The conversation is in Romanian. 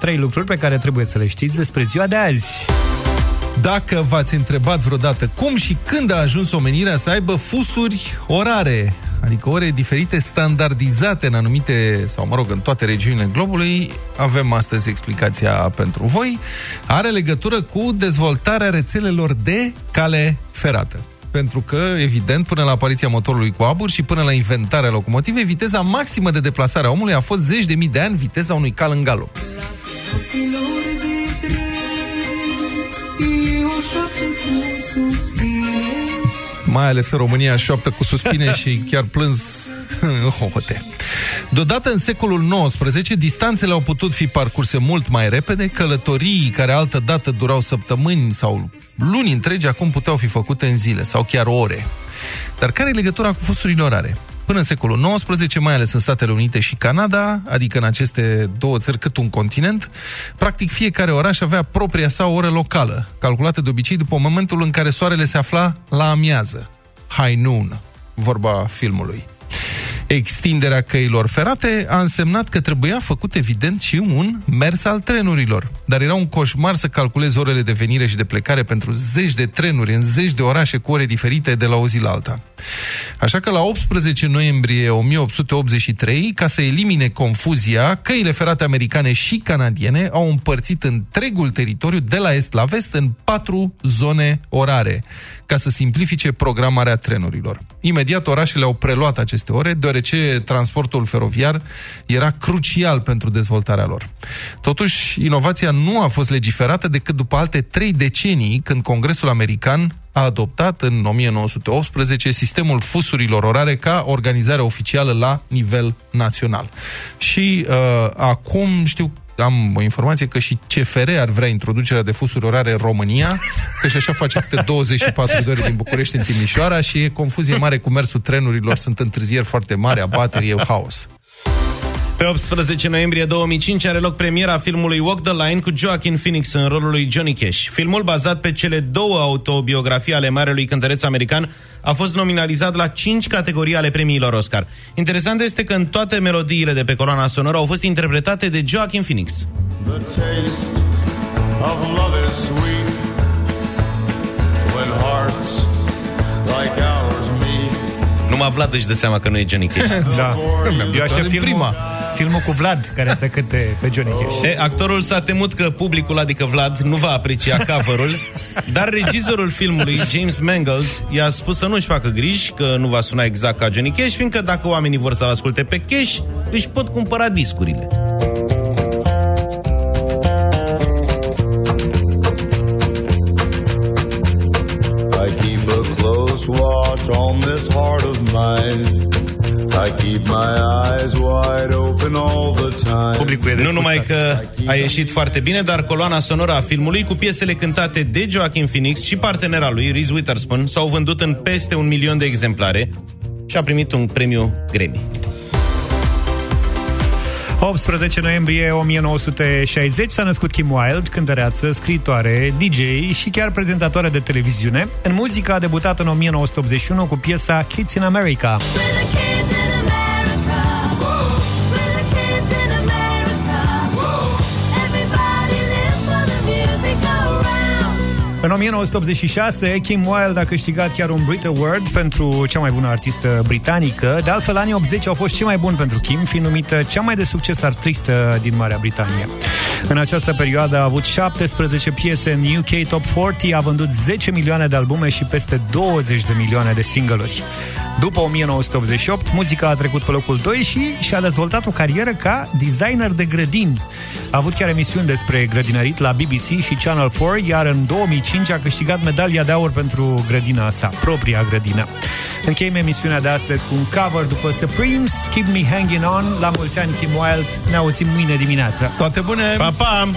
Trei lucruri pe care trebuie să le știți despre ziua de azi. Dacă v-ați întrebat vreodată cum și când a ajuns omenirea să aibă fusuri orare, adică ore diferite standardizate în anumite, sau mă rog, în toate regiunile globului, avem astăzi explicația pentru voi, are legătură cu dezvoltarea rețelelor de cale ferată pentru că, evident, până la apariția motorului cu abur și până la inventarea locomotivei, viteza maximă de deplasare a omului a fost zeci de mii de ani viteza unui cal în galop. Mai ales în România șoaptă cu suspine și chiar plâns în hohote. Deodată în secolul XIX, distanțele au putut fi parcurse mult mai repede, călătorii care altă dată durau săptămâni sau luni întregi, acum puteau fi făcute în zile sau chiar ore. Dar care e legătura cu fusurile orare? Până în secolul XIX, mai ales în Statele Unite și Canada, adică în aceste două țări cât un continent, practic fiecare oraș avea propria sa oră locală, calculată de obicei după momentul în care soarele se afla la amiază, high noon, vorba filmului. Extinderea căilor ferate a însemnat că trebuia făcut evident și un mers al trenurilor. Dar era un coșmar să calculezi orele de venire și de plecare pentru zeci de trenuri în zeci de orașe cu ore diferite de la o zi la alta. Așa că la 18 noiembrie 1883, ca să elimine confuzia, căile ferate americane și canadiene au împărțit întregul teritoriu de la est la vest în patru zone orare, ca să simplifice programarea trenurilor. Imediat orașele au preluat aceste ore, deoarece transportul feroviar era crucial pentru dezvoltarea lor. Totuși, inovația nu a fost legiferată decât după alte trei decenii, când Congresul American a adoptat în 1918 sistemul fusurilor orare ca organizare oficială la nivel național. Și uh, acum știu am o informație că și CFR ar vrea introducerea de fusuri orare în România, că și așa face câte 24 de ore din București în Timișoara și e confuzie mare cu mersul trenurilor, sunt întârzieri foarte mari, abateri, e haos. Pe 18 noiembrie 2005 are loc premiera filmului Walk the Line cu Joaquin Phoenix în rolul lui Johnny Cash. Filmul, bazat pe cele două autobiografii ale marelui cântăreț american, a fost nominalizat la 5 categorii ale premiilor Oscar. Interesant este că în toate melodiile de pe coloana sonoră au fost interpretate de Joaquin Phoenix. The taste of love is sweet when hearts like ours meet. Numai Vlad își dă seama că nu e Johnny Cash. da. Eu aștept filmul, prima filmul cu Vlad, care să cânte pe Johnny Cash. E, actorul s-a temut că publicul, adică Vlad, nu va aprecia cover-ul, dar regizorul filmului, James Mangold, i-a spus să nu-și facă griji, că nu va suna exact ca Johnny Cash, fiindcă dacă oamenii vor să-l asculte pe Cash, își pot cumpăra discurile. I keep a close watch on this heart of mine I keep my eyes wide open all the time. Publicul e nu numai că a ieșit foarte bine, dar coloana sonoră a filmului cu piesele cântate de Joaquin Phoenix și partenera lui, Reese Witherspoon, s-au vândut în peste un milion de exemplare și a primit un premiu Grammy. 18 noiembrie 1960 s-a născut Kim Wilde, cântăreață, scritoare, DJ și chiar prezentatoare de televiziune. În muzică a debutat în 1981 cu piesa Kids in America. În 1986, Kim Wilde a câștigat chiar un Brit Award pentru cea mai bună artistă britanică. De altfel, anii 80 au fost cei mai buni pentru Kim, fiind numită cea mai de succes artistă din Marea Britanie. În această perioadă a avut 17 piese în UK Top 40, a vândut 10 milioane de albume și peste 20 de milioane de single-uri. După 1988, muzica a trecut pe locul 2 și și-a dezvoltat o carieră ca designer de grădini. A avut chiar emisiuni despre grădinărit la BBC și Channel 4, iar în 2005 a câștigat medalia de aur pentru grădina sa, propria grădină. Încheiem emisiunea de astăzi cu un cover după Supremes, Keep Me Hanging On, la mulți ani Kim Wilde, ne auzim mâine dimineață. Toate bune! Pa, pa!